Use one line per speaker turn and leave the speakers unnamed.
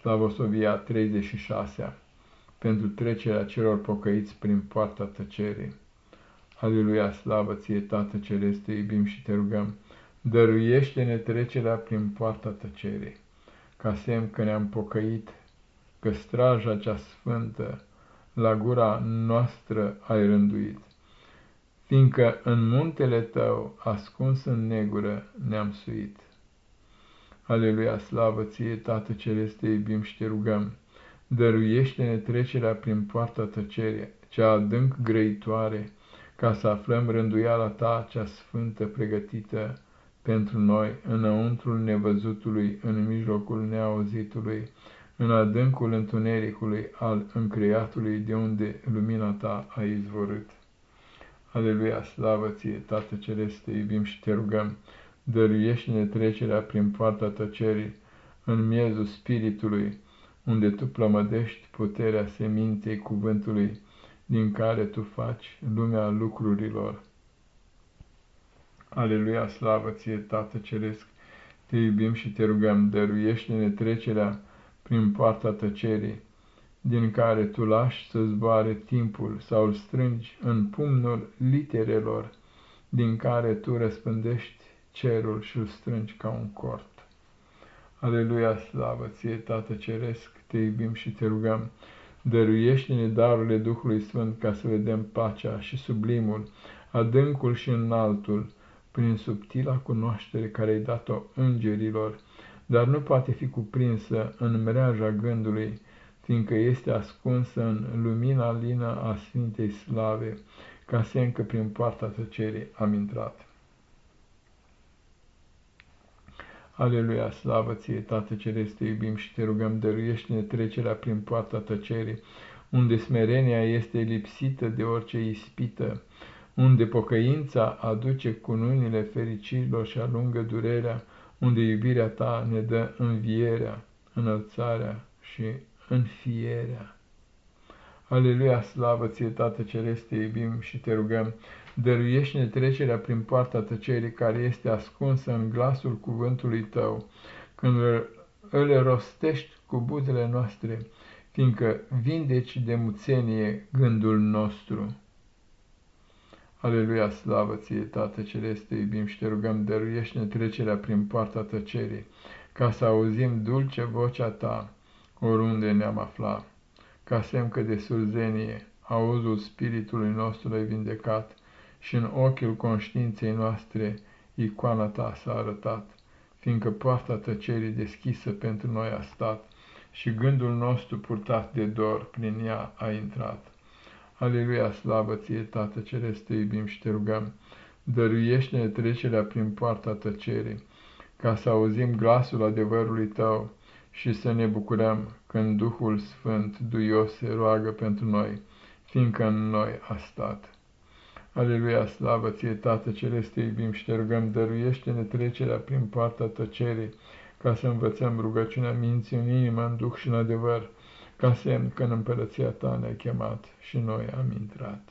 Slavosovia 36 pentru trecerea celor pocăiți prin poarta tăcerii. Aleluia, slavă ție, Tată Celeste, te iubim și te rugăm, dăruiește-ne trecerea prin poarta tăcerii, ca semn că ne-am pocăit, că straja cea sfântă la gura noastră ai rânduit, fiindcă în muntele tău, ascuns în negură, ne-am suit. Aleluia, slavă ție, Tată Celeste, te iubim și te rugăm, dăruiește-ne trecerea prin poarta tăcerii, cea adânc grăitoare, ca să aflăm rânduiala ta cea sfântă pregătită pentru noi, înăuntrul nevăzutului, în mijlocul neauzitului, în adâncul întunericului al încreiatului, de unde lumina ta a izvorât. Aleluia, slavă ție, Tată Celeste, te iubim și te rugăm, dăruiește-ne trecerea prin poarta tăcerii, în miezul spiritului, unde tu plămădești puterea seminței cuvântului, din care tu faci lumea lucrurilor. Aleluia, slavă ție, Tată Ceresc, te iubim și te rugăm, dăruiește-ne trecerea prin poarta tăcerii, din care tu lași să zboare timpul sau îl strângi în pumnul literelor, din care tu răspândești cerul și îl strângi ca un cort. Aleluia, slavă ție, Tată Ceresc, te iubim și te rugăm, dăruiește-ne darurile Duhului Sfânt ca să vedem pacea și sublimul, adâncul și înaltul, prin subtila cunoaștere care ai dat-o îngerilor, dar nu poate fi cuprinsă în mreaja gândului, fiindcă este ascunsă în lumina lină a Sfintei Slave, ca semn că prin poarta tăcerii am intrat. Aleluia, slavă ție, Tată Ceresc, te iubim și te rugăm, dăruiește-ne trecerea prin poarta tăcerii, unde smerenia este lipsită de orice ispită, unde pocăința aduce cununile fericirilor și alungă durerea, unde iubirea ta ne dă învierea, înălțarea și înfierea. Aleluia, slavă ție, Tată Ceresc, te iubim și te rugăm, dăruiește-ne trecerea prin poarta tăcerii care este ascunsă în glasul cuvântului tău, când îl rostești cu buzele noastre, fiindcă vindeci de muțenie gândul nostru. Aleluia, slavă ție, Tată Celeste, te iubim și te rugăm, dăruiește-ne trecerea prin poarta tăcerii, ca să auzim dulce vocea ta, oriunde ne-am aflat, ca semn că de surzenie, auzul spiritului nostru ai vindecat, și în ochiul conștiinței noastre icoana ta s-a arătat, fiindcă poarta tăcerii deschisă pentru noi a stat și gândul nostru purtat de dor prin ea a intrat. Aleluia, slavă ție, Tată Ceresc, te iubim și te rugăm, dăruiește-ne trecerea prin poarta tăcerii, ca să auzim glasul adevărului tău și să ne bucurăm când Duhul Sfânt duios se roagă pentru noi, fiindcă în noi a stat. Aleluia, slavă ție, Tată Celeste, te iubim și te rugăm, dăruiește-ne trecerea prin poarta tăcerii, ca să învățăm rugăciunea minții în inimă, în duh și în adevăr, ca semn că în împărăția ta ne-ai chemat și noi am intrat.